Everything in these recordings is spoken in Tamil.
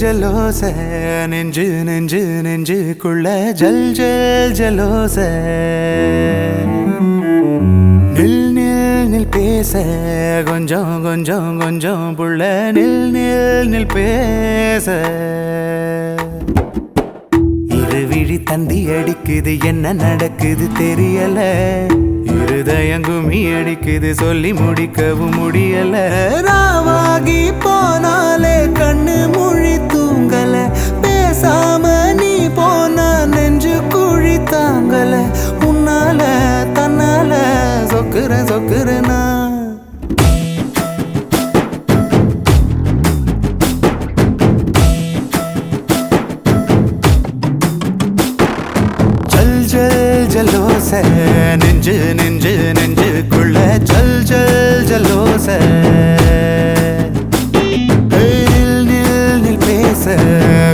ஜலோச நெஞ்சு நெஞ்சு நெஞ்சுக்குள்ள ஜல் ஜல் ஜலோச. நில் நில் நில் பேச கொஞ்சம் கொஞ்சம் கொஞ்சம் புள்ள நில் நில் நில் பேச. இருவிழி தந்தி அடிக்குது என்ன நடக்குது தெரியல. இருதயங்குமி அடிக்குது சொல்லி முடிக்கவும் முடியல. சொக்குறேன் சொக்குறேனா? ஜல் ஜலோச நெஞ்சு நெஞ்சு நெஞ்சுக்குள்ள ஜல் ஜல் ஜலோச நில் நில் நில் பேச.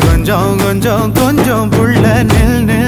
கொஞ்சம் கொஞ்சம் கொஞ்சம் புள்ள நில் நில்.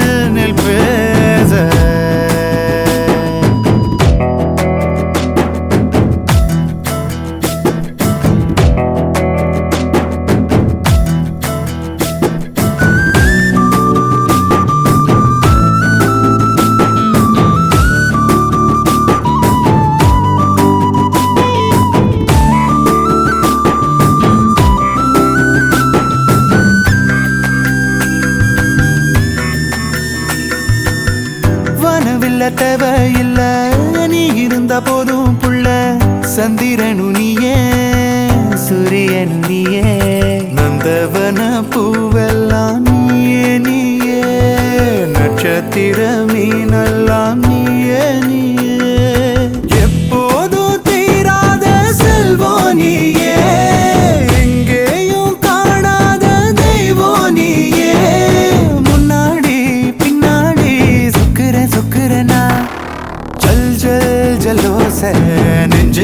வானவில்ல தேவையில்ல நீ இருந்த போதும் புள்ள. சந்திரனு நீயே சூரியனு நீயே. நந்தவன பூவெல்லாம் நீயே நீயே. நட்சத்திர மீனெல்லாம் ஜல் ஜலோச நெஞ்சு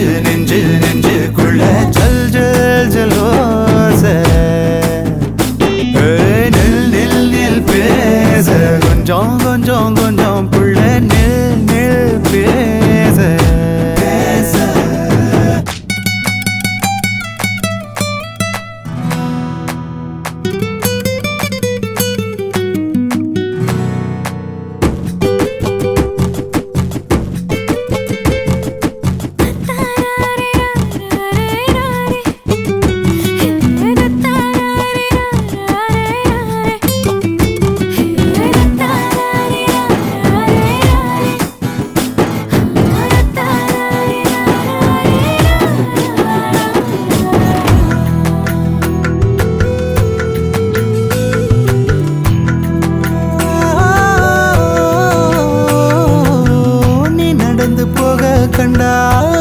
பறந்து போக கண்டா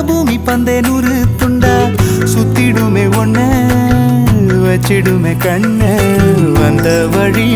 பூமி பந்தே நூறு துண்டா. சுத்திடுமே ஒண்ண வச்சிடுமே கண்ண. வந்த வழி